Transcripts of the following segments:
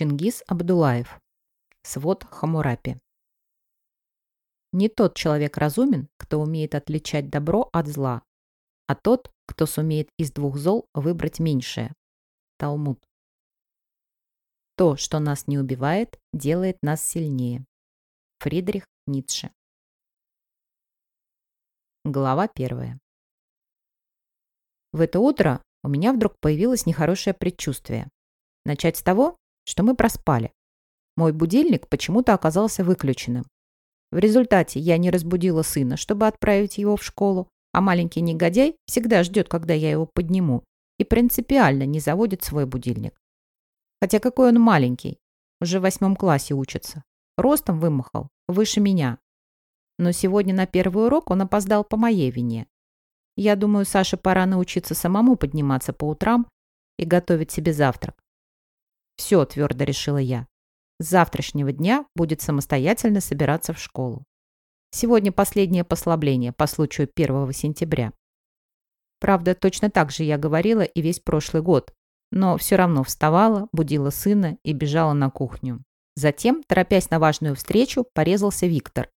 Чингис Абдулаев. Свод Хамурапи. Не тот человек разумен, кто умеет отличать добро от зла, а тот, кто сумеет из двух зол выбрать меньшее. Талмуд. То, что нас не убивает, делает нас сильнее. Фридрих Ницше. Глава первая. В это утро у меня вдруг появилось нехорошее предчувствие. Начать с того, что мы проспали. Мой будильник почему-то оказался выключенным. В результате я не разбудила сына, чтобы отправить его в школу, а маленький негодяй всегда ждет, когда я его подниму, и принципиально не заводит свой будильник. Хотя какой он маленький, уже в восьмом классе учится. Ростом вымахал, выше меня. Но сегодня на первый урок он опоздал по моей вине. Я думаю, Саше пора научиться самому подниматься по утрам и готовить себе завтрак. Все, твердо решила я. С завтрашнего дня будет самостоятельно собираться в школу. Сегодня последнее послабление по случаю 1 сентября. Правда, точно так же я говорила и весь прошлый год, но все равно вставала, будила сына и бежала на кухню. Затем, торопясь на важную встречу, порезался Виктор.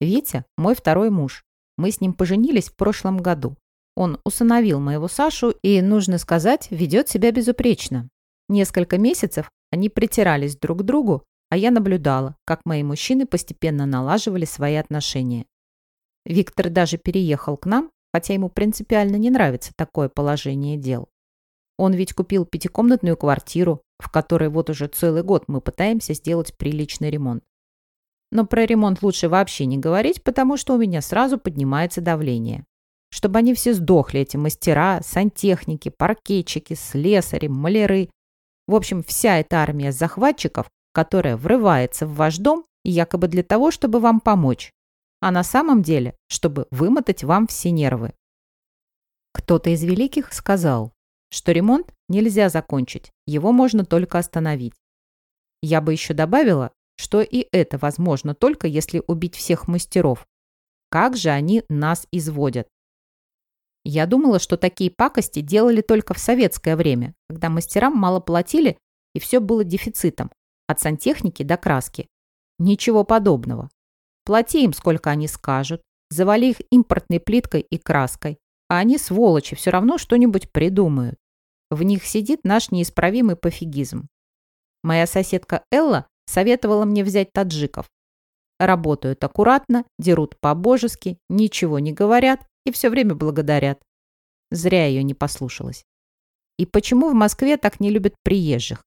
Витя – мой второй муж. Мы с ним поженились в прошлом году. Он усыновил моего Сашу и, нужно сказать, ведет себя безупречно. Несколько месяцев они притирались друг к другу, а я наблюдала, как мои мужчины постепенно налаживали свои отношения. Виктор даже переехал к нам, хотя ему принципиально не нравится такое положение дел. Он ведь купил пятикомнатную квартиру, в которой вот уже целый год мы пытаемся сделать приличный ремонт. Но про ремонт лучше вообще не говорить, потому что у меня сразу поднимается давление. Чтобы они все сдохли, эти мастера, сантехники, паркетчики, слесари, маляры. В общем, вся эта армия захватчиков, которая врывается в ваш дом якобы для того, чтобы вам помочь, а на самом деле, чтобы вымотать вам все нервы. Кто-то из великих сказал, что ремонт нельзя закончить, его можно только остановить. Я бы еще добавила, что и это возможно только если убить всех мастеров. Как же они нас изводят. Я думала, что такие пакости делали только в советское время, когда мастерам мало платили и все было дефицитом, от сантехники до краски. Ничего подобного. Плати им, сколько они скажут, завали их импортной плиткой и краской, а они, сволочи, все равно что-нибудь придумают. В них сидит наш неисправимый пофигизм. Моя соседка Элла советовала мне взять таджиков. Работают аккуратно, дерут по-божески, ничего не говорят и все время благодарят. Зря ее не послушалась. И почему в Москве так не любят приезжих?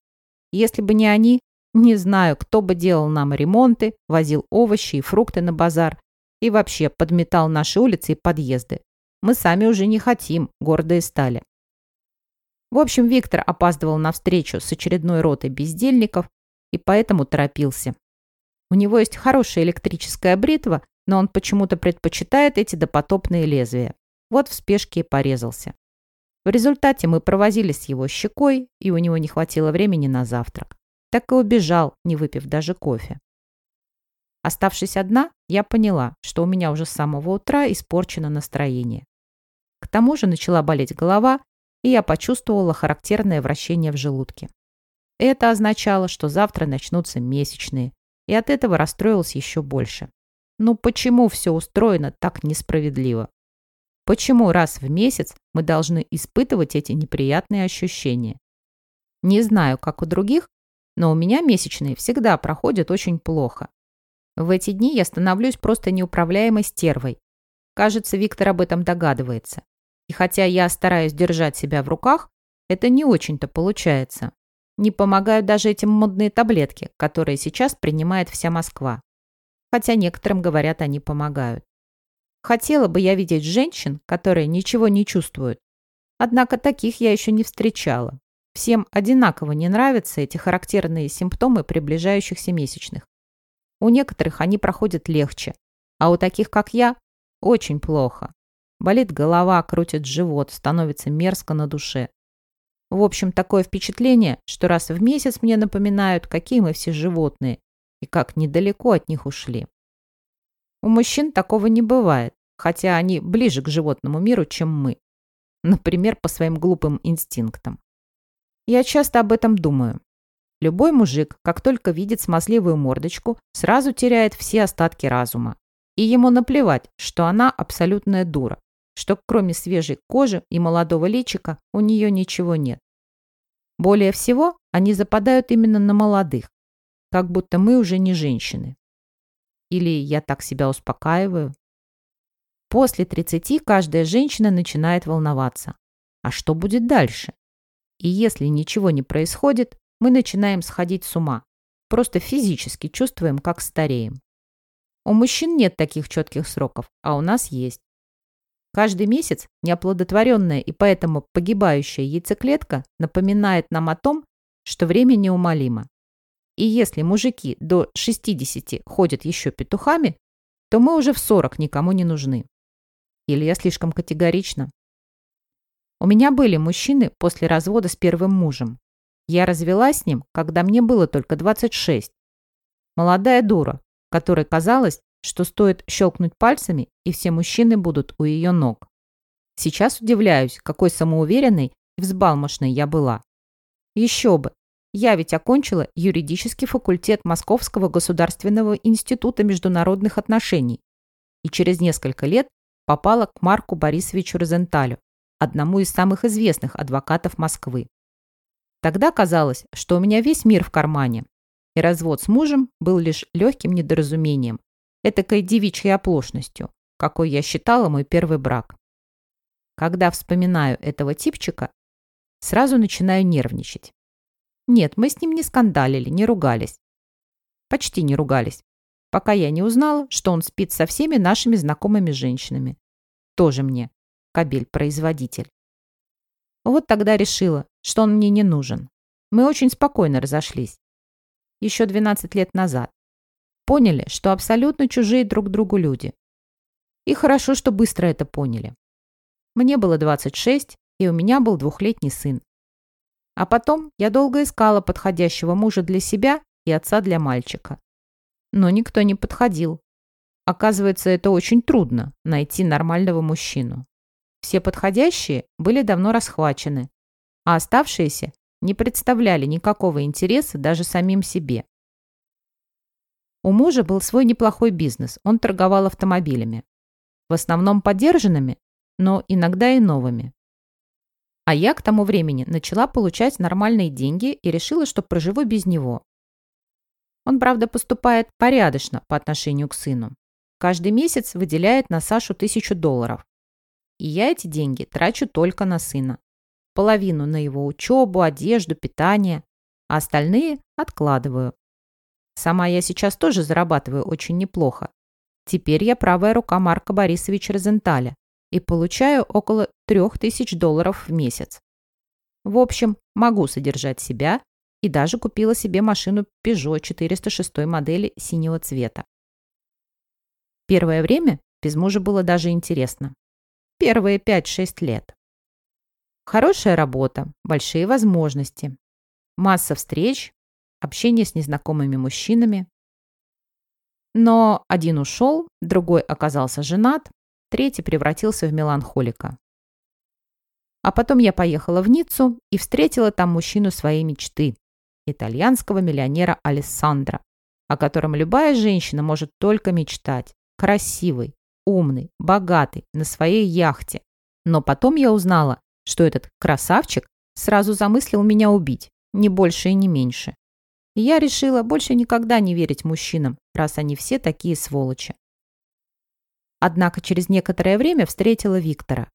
Если бы не они, не знаю, кто бы делал нам ремонты, возил овощи и фрукты на базар и вообще подметал наши улицы и подъезды. Мы сами уже не хотим, гордые стали. В общем, Виктор опаздывал на встречу с очередной ротой бездельников и поэтому торопился. У него есть хорошая электрическая бритва, но он почему-то предпочитает эти допотопные лезвия. Вот в спешке и порезался. В результате мы провозились с его щекой, и у него не хватило времени на завтрак. Так и убежал, не выпив даже кофе. Оставшись одна, я поняла, что у меня уже с самого утра испорчено настроение. К тому же начала болеть голова, и я почувствовала характерное вращение в желудке. Это означало, что завтра начнутся месячные, и от этого расстроилась еще больше. Ну почему все устроено так несправедливо? Почему раз в месяц мы должны испытывать эти неприятные ощущения? Не знаю, как у других, но у меня месячные всегда проходят очень плохо. В эти дни я становлюсь просто неуправляемой стервой. Кажется, Виктор об этом догадывается. И хотя я стараюсь держать себя в руках, это не очень-то получается. Не помогают даже эти модные таблетки, которые сейчас принимает вся Москва хотя некоторым, говорят, они помогают. Хотела бы я видеть женщин, которые ничего не чувствуют. Однако таких я еще не встречала. Всем одинаково не нравятся эти характерные симптомы приближающихся месячных. У некоторых они проходят легче, а у таких, как я, очень плохо. Болит голова, крутит живот, становится мерзко на душе. В общем, такое впечатление, что раз в месяц мне напоминают, какие мы все животные, и как недалеко от них ушли. У мужчин такого не бывает, хотя они ближе к животному миру, чем мы. Например, по своим глупым инстинктам. Я часто об этом думаю. Любой мужик, как только видит смазливую мордочку, сразу теряет все остатки разума. И ему наплевать, что она абсолютная дура, что кроме свежей кожи и молодого личика у нее ничего нет. Более всего они западают именно на молодых, как будто мы уже не женщины. Или я так себя успокаиваю. После 30 каждая женщина начинает волноваться. А что будет дальше? И если ничего не происходит, мы начинаем сходить с ума. Просто физически чувствуем, как стареем. У мужчин нет таких четких сроков, а у нас есть. Каждый месяц неоплодотворенная и поэтому погибающая яйцеклетка напоминает нам о том, что время неумолимо. И если мужики до 60 ходят еще петухами, то мы уже в 40 никому не нужны. Или я слишком категорична? У меня были мужчины после развода с первым мужем. Я развелась с ним, когда мне было только 26. Молодая дура, которой казалось, что стоит щелкнуть пальцами, и все мужчины будут у ее ног. Сейчас удивляюсь, какой самоуверенной и взбалмошной я была. Еще бы, я ведь окончила юридический факультет Московского государственного института международных отношений и через несколько лет попала к Марку Борисовичу Розенталю, одному из самых известных адвокатов Москвы. Тогда казалось, что у меня весь мир в кармане, и развод с мужем был лишь легким недоразумением, этакой девичьей оплошностью, какой я считала мой первый брак. Когда вспоминаю этого типчика, сразу начинаю нервничать. Нет, мы с ним не скандалили, не ругались. Почти не ругались, пока я не узнала, что он спит со всеми нашими знакомыми женщинами. Тоже мне, кабель-производитель. Вот тогда решила, что он мне не нужен. Мы очень спокойно разошлись еще 12 лет назад. Поняли, что абсолютно чужие друг другу люди. И хорошо, что быстро это поняли. Мне было 26, и у меня был двухлетний сын. А потом я долго искала подходящего мужа для себя и отца для мальчика. Но никто не подходил. Оказывается, это очень трудно – найти нормального мужчину. Все подходящие были давно расхвачены, а оставшиеся не представляли никакого интереса даже самим себе. У мужа был свой неплохой бизнес, он торговал автомобилями. В основном подержанными, но иногда и новыми. А я к тому времени начала получать нормальные деньги и решила, что проживу без него. Он, правда, поступает порядочно по отношению к сыну. Каждый месяц выделяет на Сашу тысячу долларов. И я эти деньги трачу только на сына половину на его учебу, одежду, питание, а остальные откладываю. Сама я сейчас тоже зарабатываю очень неплохо. Теперь я правая рука Марка Борисовича Розенталя и получаю около 3000 долларов в месяц. В общем, могу содержать себя и даже купила себе машину Peugeot 406 модели синего цвета. Первое время без мужа было даже интересно. Первые 5-6 лет. Хорошая работа, большие возможности, масса встреч, общение с незнакомыми мужчинами. Но один ушел, другой оказался женат, третий превратился в меланхолика. А потом я поехала в Ниццу и встретила там мужчину своей мечты, итальянского миллионера Алессандро, о котором любая женщина может только мечтать. Красивый, умный, богатый, на своей яхте. Но потом я узнала, что этот красавчик сразу замыслил меня убить, не больше и не меньше. И я решила больше никогда не верить мужчинам, раз они все такие сволочи. Однако через некоторое время встретила Виктора.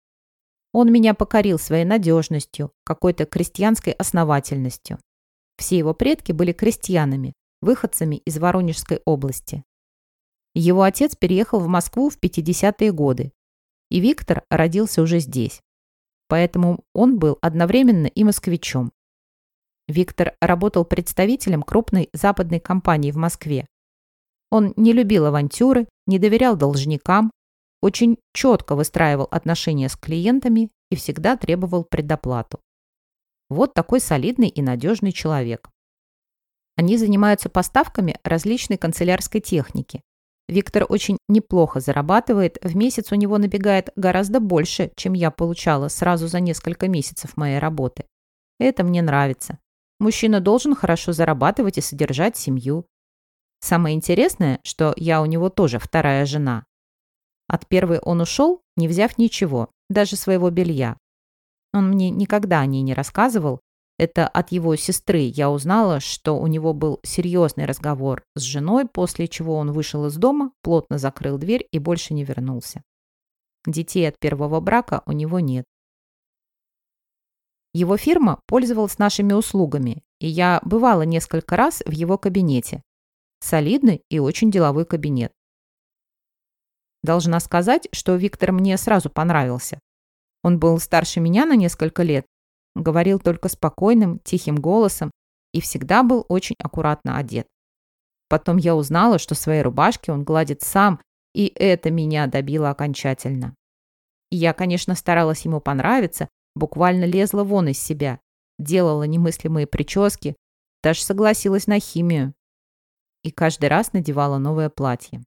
Он меня покорил своей надежностью, какой-то крестьянской основательностью. Все его предки были крестьянами, выходцами из Воронежской области. Его отец переехал в Москву в 50-е годы, и Виктор родился уже здесь поэтому он был одновременно и москвичом. Виктор работал представителем крупной западной компании в Москве. Он не любил авантюры, не доверял должникам, очень четко выстраивал отношения с клиентами и всегда требовал предоплату. Вот такой солидный и надежный человек. Они занимаются поставками различной канцелярской техники, Виктор очень неплохо зарабатывает, в месяц у него набегает гораздо больше, чем я получала сразу за несколько месяцев моей работы. Это мне нравится. Мужчина должен хорошо зарабатывать и содержать семью. Самое интересное, что я у него тоже вторая жена. От первой он ушел, не взяв ничего, даже своего белья. Он мне никогда о ней не рассказывал. Это от его сестры я узнала, что у него был серьезный разговор с женой, после чего он вышел из дома, плотно закрыл дверь и больше не вернулся. Детей от первого брака у него нет. Его фирма пользовалась нашими услугами, и я бывала несколько раз в его кабинете. Солидный и очень деловой кабинет. Должна сказать, что Виктор мне сразу понравился. Он был старше меня на несколько лет, говорил только спокойным, тихим голосом и всегда был очень аккуратно одет. Потом я узнала, что свои рубашки он гладит сам, и это меня добило окончательно. я, конечно, старалась ему понравиться, буквально лезла вон из себя, делала немыслимые прически, даже согласилась на химию. И каждый раз надевала новое платье.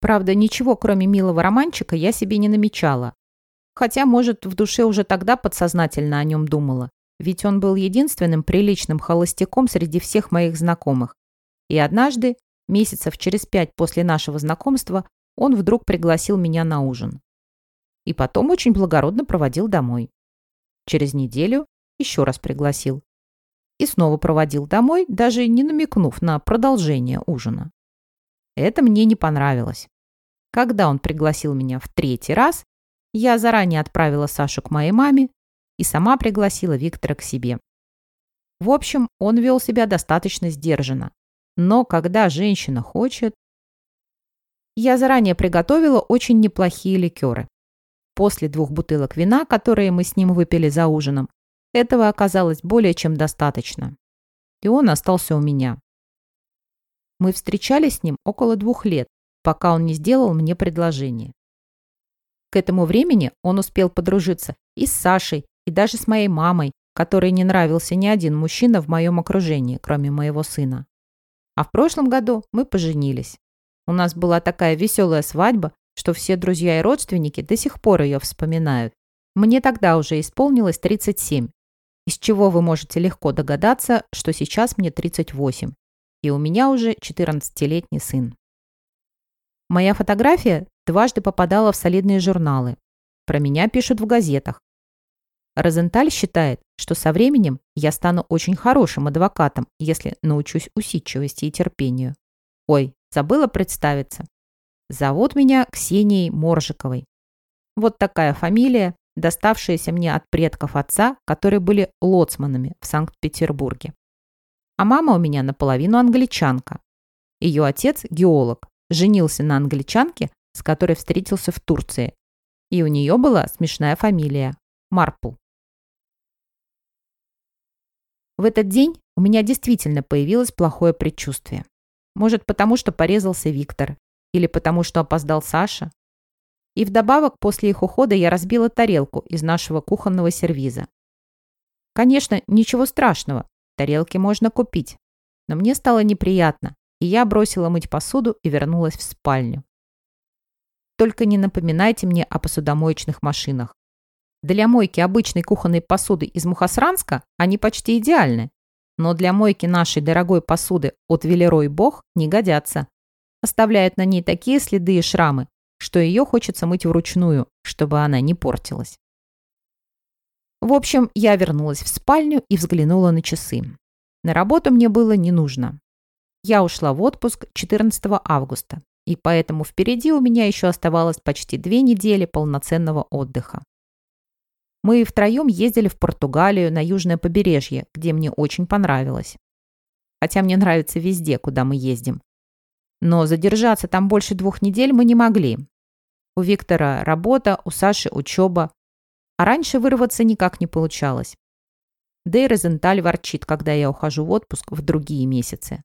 Правда, ничего, кроме милого романчика, я себе не намечала. Хотя, может, в душе уже тогда подсознательно о нем думала. Ведь он был единственным приличным холостяком среди всех моих знакомых. И однажды, месяцев через пять после нашего знакомства, он вдруг пригласил меня на ужин. И потом очень благородно проводил домой. Через неделю еще раз пригласил. И снова проводил домой, даже не намекнув на продолжение ужина. Это мне не понравилось. Когда он пригласил меня в третий раз, я заранее отправила Сашу к моей маме и сама пригласила Виктора к себе. В общем, он вел себя достаточно сдержанно. Но когда женщина хочет... Я заранее приготовила очень неплохие ликеры. После двух бутылок вина, которые мы с ним выпили за ужином, этого оказалось более чем достаточно. И он остался у меня. Мы встречались с ним около двух лет, пока он не сделал мне предложение. К этому времени он успел подружиться и с Сашей, и даже с моей мамой, которой не нравился ни один мужчина в моем окружении, кроме моего сына. А в прошлом году мы поженились. У нас была такая веселая свадьба, что все друзья и родственники до сих пор ее вспоминают. Мне тогда уже исполнилось 37, из чего вы можете легко догадаться, что сейчас мне 38, и у меня уже 14-летний сын. Моя фотография дважды попадала в солидные журналы. Про меня пишут в газетах. Розенталь считает, что со временем я стану очень хорошим адвокатом, если научусь усидчивости и терпению. Ой, забыла представиться. Зовут меня Ксенией Моржиковой. Вот такая фамилия, доставшаяся мне от предков отца, которые были лоцманами в Санкт-Петербурге. А мама у меня наполовину англичанка. Ее отец – геолог, женился на англичанке, с которой встретился в Турции. И у нее была смешная фамилия – Марпл. В этот день у меня действительно появилось плохое предчувствие. Может, потому что порезался Виктор, или потому что опоздал Саша. И вдобавок, после их ухода я разбила тарелку из нашего кухонного сервиза. Конечно, ничего страшного, Тарелки можно купить. Но мне стало неприятно, и я бросила мыть посуду и вернулась в спальню. Только не напоминайте мне о посудомоечных машинах. Для мойки обычной кухонной посуды из Мухасранска они почти идеальны. Но для мойки нашей дорогой посуды от Велерой Бог не годятся. Оставляют на ней такие следы и шрамы, что ее хочется мыть вручную, чтобы она не портилась. В общем, я вернулась в спальню и взглянула на часы. На работу мне было не нужно. Я ушла в отпуск 14 августа, и поэтому впереди у меня еще оставалось почти две недели полноценного отдыха. Мы втроем ездили в Португалию на южное побережье, где мне очень понравилось. Хотя мне нравится везде, куда мы ездим. Но задержаться там больше двух недель мы не могли. У Виктора работа, у Саши учеба, а раньше вырваться никак не получалось. Да и Розенталь ворчит, когда я ухожу в отпуск в другие месяцы.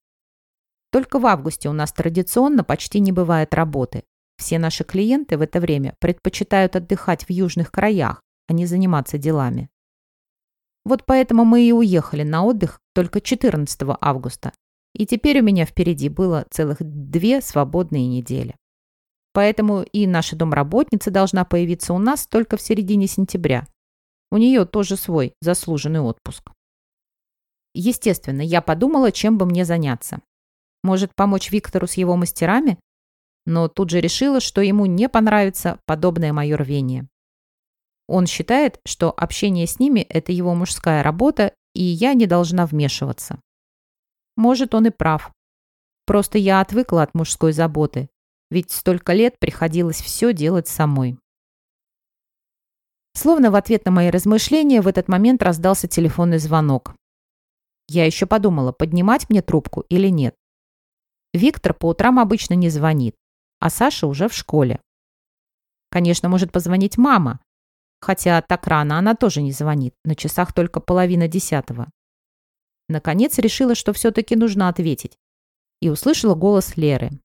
Только в августе у нас традиционно почти не бывает работы. Все наши клиенты в это время предпочитают отдыхать в южных краях, а не заниматься делами. Вот поэтому мы и уехали на отдых только 14 августа. И теперь у меня впереди было целых две свободные недели. Поэтому и наша домработница должна появиться у нас только в середине сентября. У нее тоже свой заслуженный отпуск. Естественно, я подумала, чем бы мне заняться. Может, помочь Виктору с его мастерами? Но тут же решила, что ему не понравится подобное мое рвение. Он считает, что общение с ними – это его мужская работа, и я не должна вмешиваться. Может, он и прав. Просто я отвыкла от мужской заботы, ведь столько лет приходилось все делать самой. Словно в ответ на мои размышления в этот момент раздался телефонный звонок. Я еще подумала, поднимать мне трубку или нет. Виктор по утрам обычно не звонит, а Саша уже в школе. Конечно, может позвонить мама, хотя так рано она тоже не звонит, на часах только половина десятого. Наконец решила, что все-таки нужно ответить, и услышала голос Леры.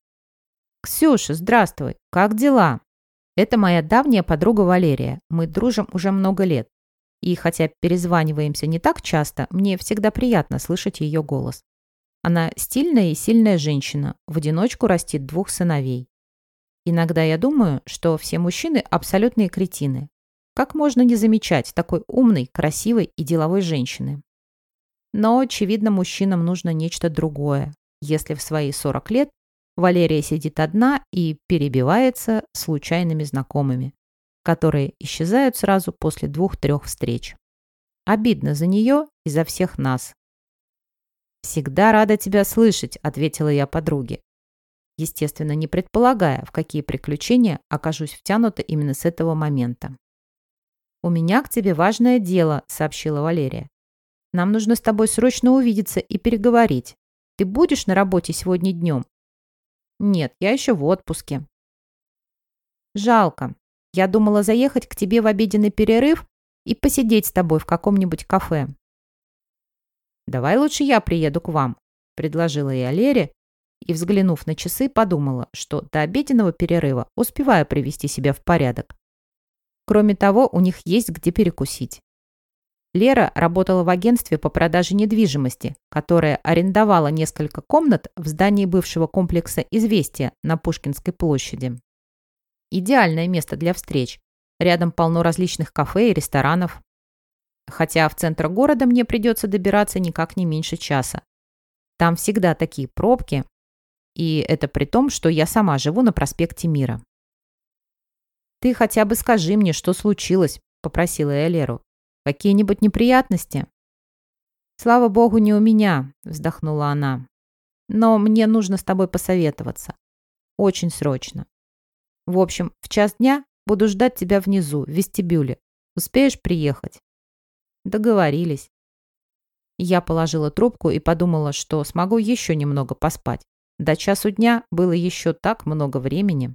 «Ксюша, здравствуй, как дела?» Это моя давняя подруга Валерия. Мы дружим уже много лет. И хотя перезваниваемся не так часто, мне всегда приятно слышать ее голос. Она стильная и сильная женщина, в одиночку растит двух сыновей. Иногда я думаю, что все мужчины абсолютные кретины. Как можно не замечать такой умной, красивой и деловой женщины? Но, очевидно, мужчинам нужно нечто другое, если в свои 40 лет Валерия сидит одна и перебивается случайными знакомыми, которые исчезают сразу после двух-трех встреч. Обидно за нее и за всех нас. «Всегда рада тебя слышать», — ответила я подруге. Естественно, не предполагая, в какие приключения окажусь втянута именно с этого момента. «У меня к тебе важное дело», — сообщила Валерия. «Нам нужно с тобой срочно увидеться и переговорить. Ты будешь на работе сегодня днем?» Нет, я еще в отпуске. Жалко. Я думала заехать к тебе в обеденный перерыв и посидеть с тобой в каком-нибудь кафе. Давай лучше я приеду к вам, предложила я Лере и, взглянув на часы, подумала, что до обеденного перерыва успеваю привести себя в порядок. Кроме того, у них есть где перекусить. Лера работала в агентстве по продаже недвижимости, которое арендовало несколько комнат в здании бывшего комплекса «Известия» на Пушкинской площади. Идеальное место для встреч. Рядом полно различных кафе и ресторанов. Хотя в центр города мне придется добираться никак не меньше часа. Там всегда такие пробки. И это при том, что я сама живу на проспекте Мира. «Ты хотя бы скажи мне, что случилось», – попросила я Леру. Какие-нибудь неприятности?» «Слава богу, не у меня», — вздохнула она. «Но мне нужно с тобой посоветоваться. Очень срочно. В общем, в час дня буду ждать тебя внизу, в вестибюле. Успеешь приехать?» Договорились. Я положила трубку и подумала, что смогу еще немного поспать. До часу дня было еще так много времени.